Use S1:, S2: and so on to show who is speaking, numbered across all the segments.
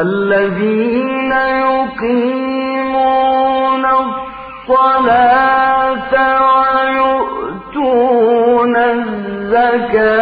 S1: الذين يقيمون الصلاة ويؤتون الزكاة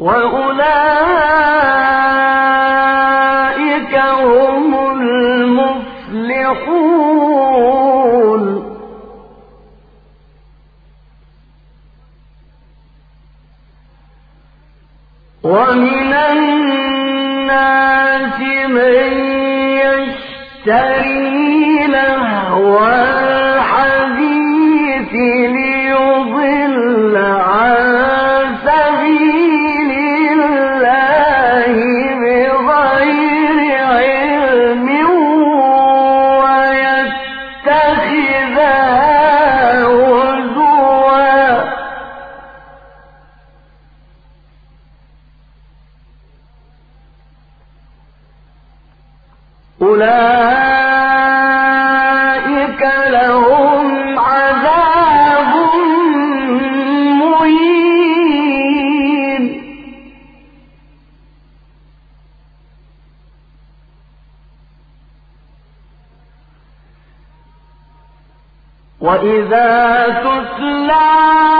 S1: وأولئك وَإِذَا تسلم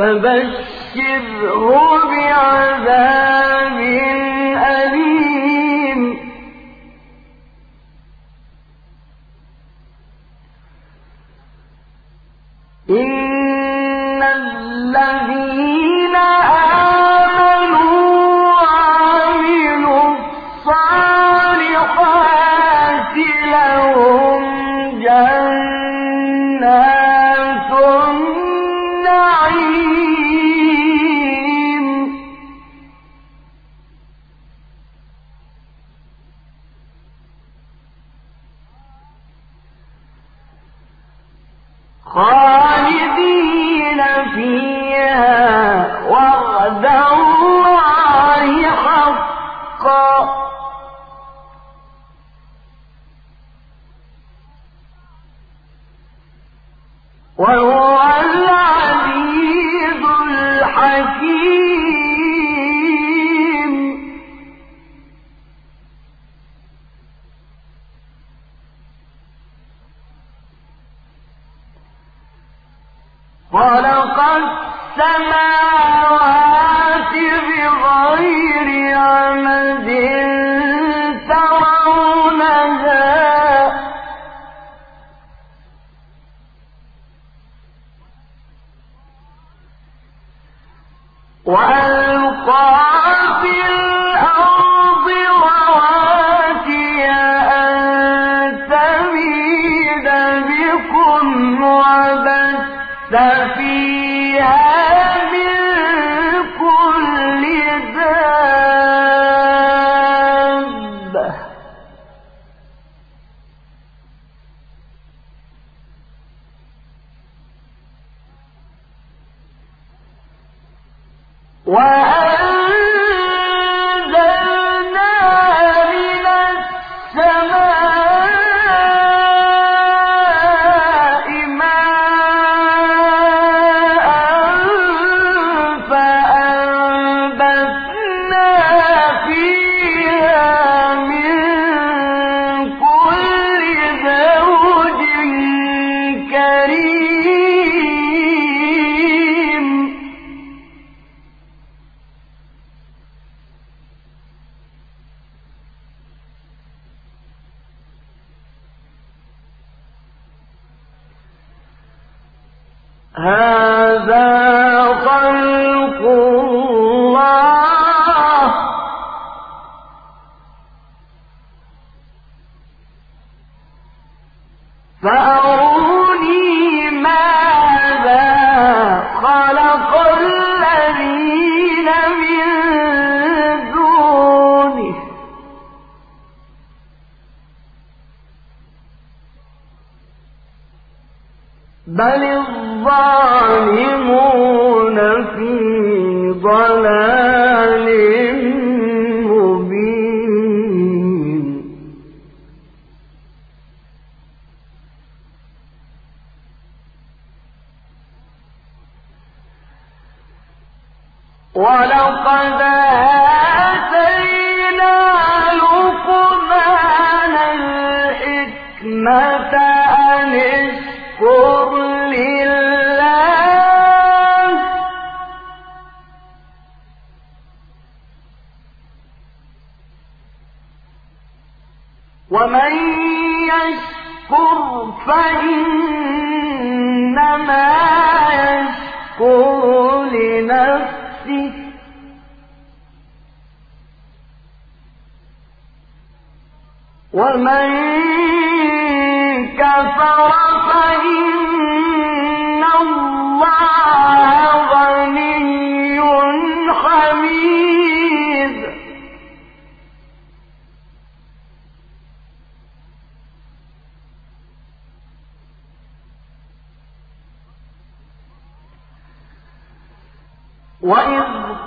S1: فبشره وأن ومن يشكر فإنما يشكر لنفسه. ومن كفر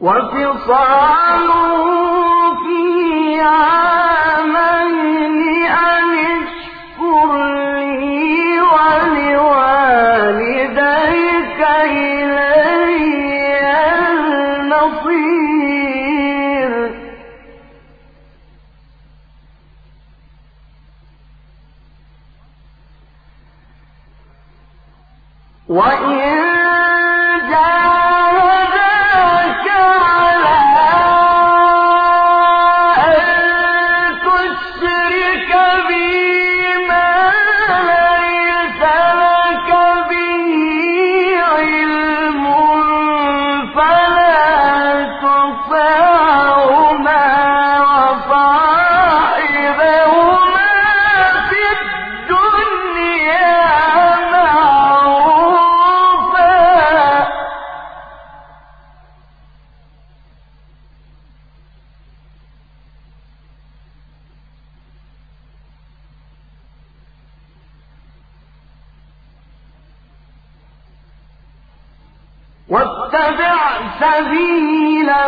S1: وفصاله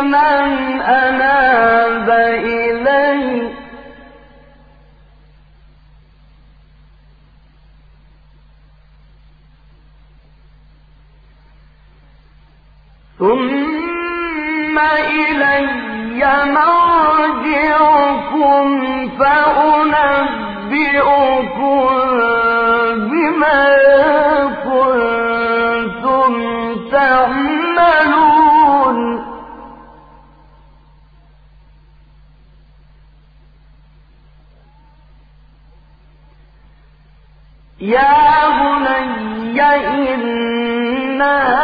S1: من أناب إليه ثم إلي مرجعكم فأنبئكم يا بني إنها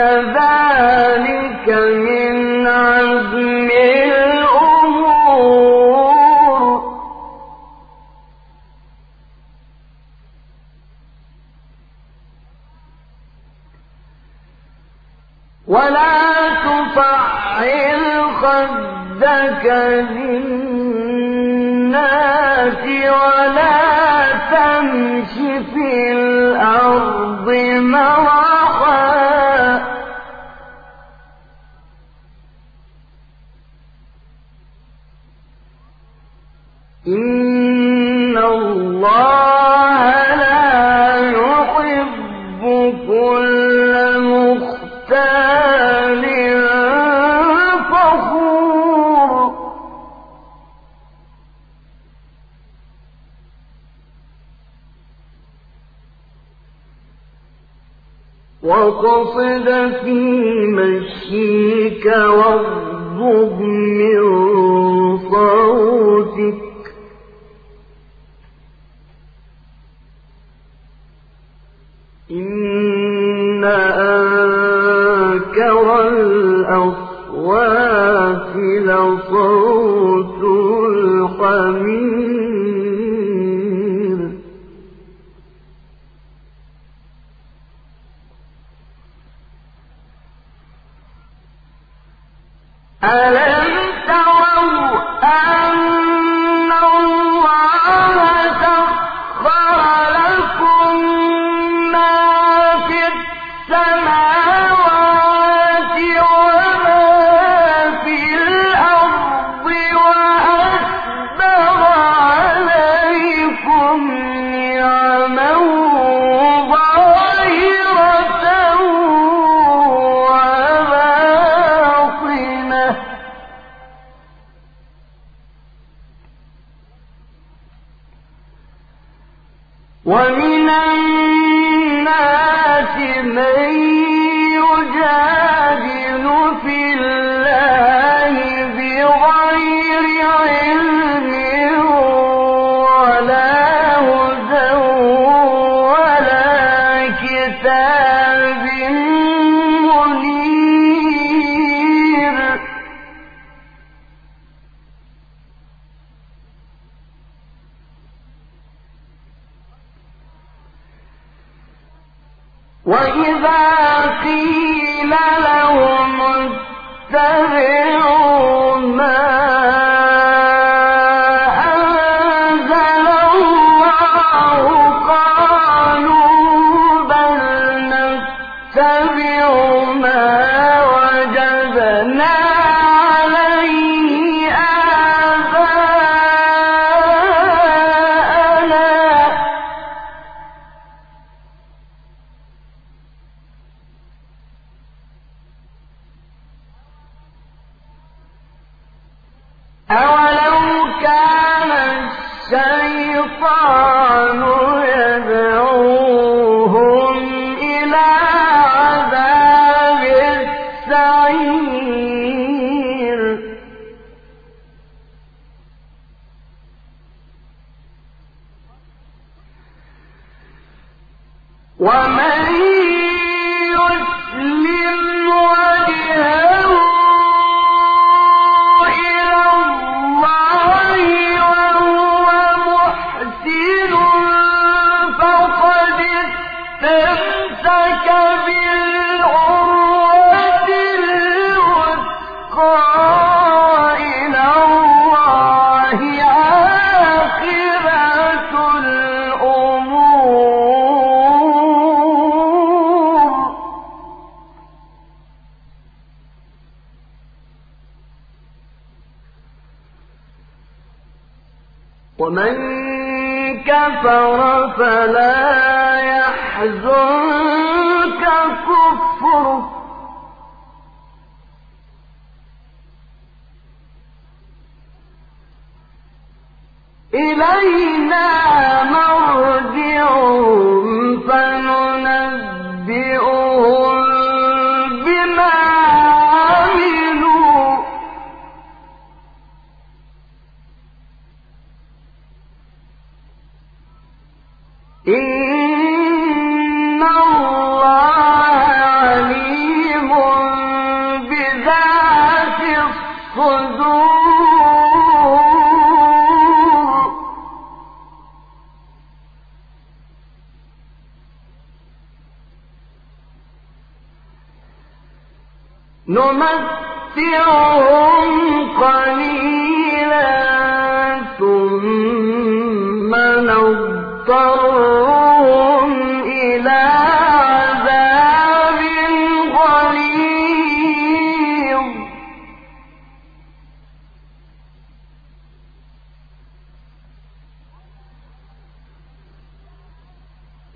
S1: ذلك من واقصد في مشيك واغضب من صوتك.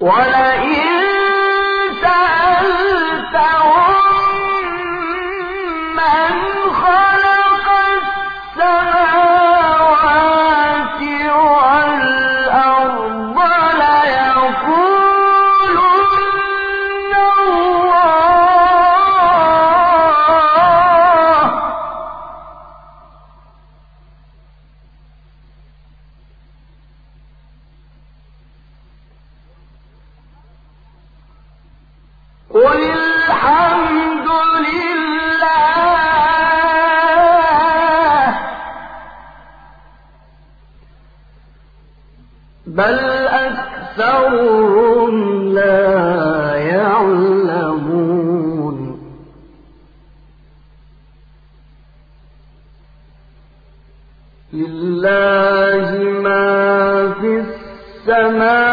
S1: ولئن لله ما في السماوات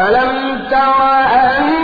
S1: ألم تر أن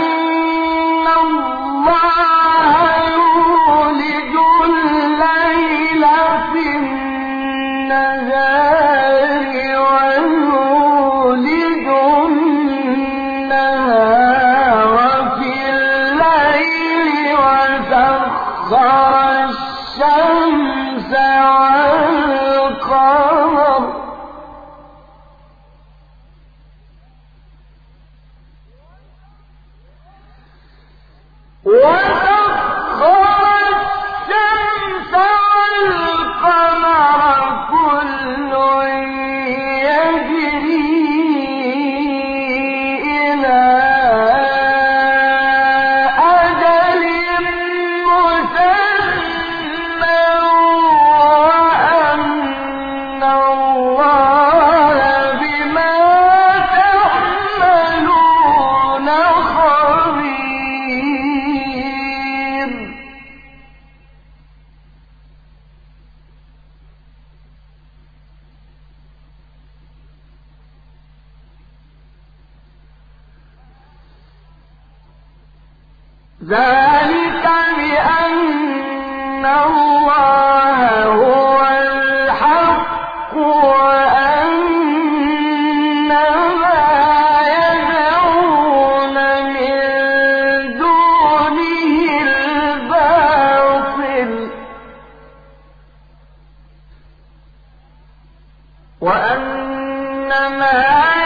S1: ما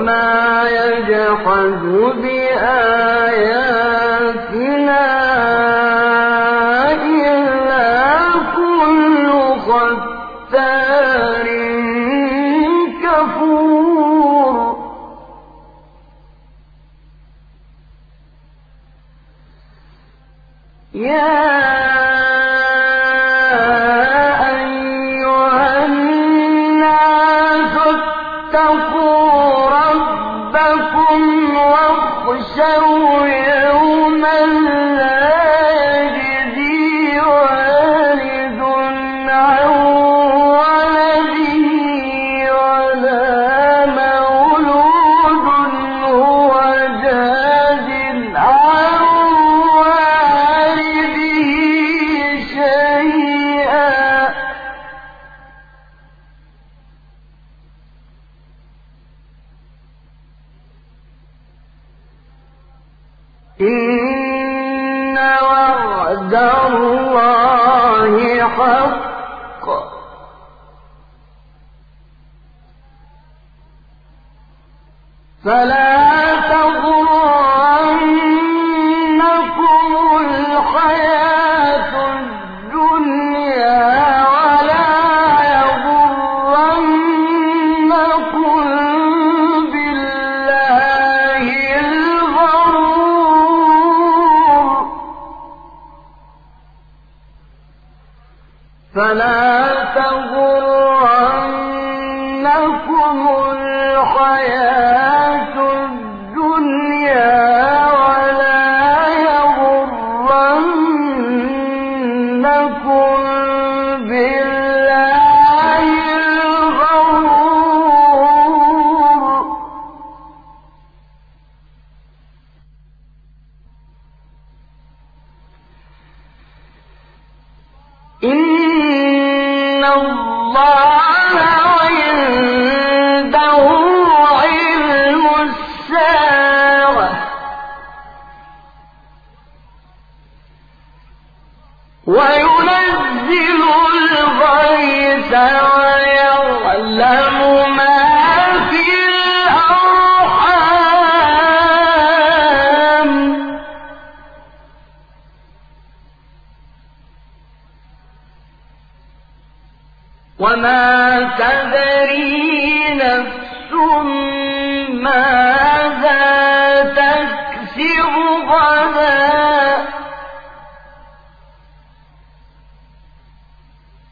S1: وما يجحد بآياتنا إن وعد الله حق فلا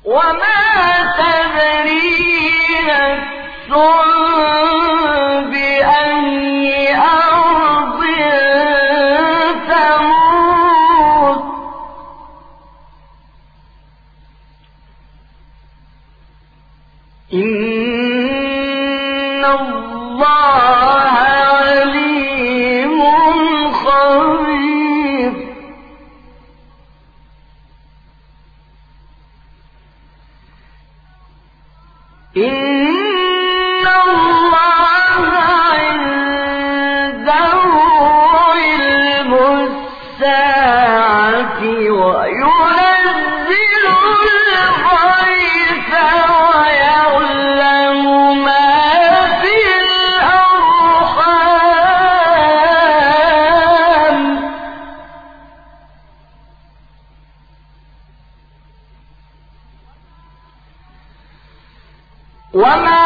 S1: وما وما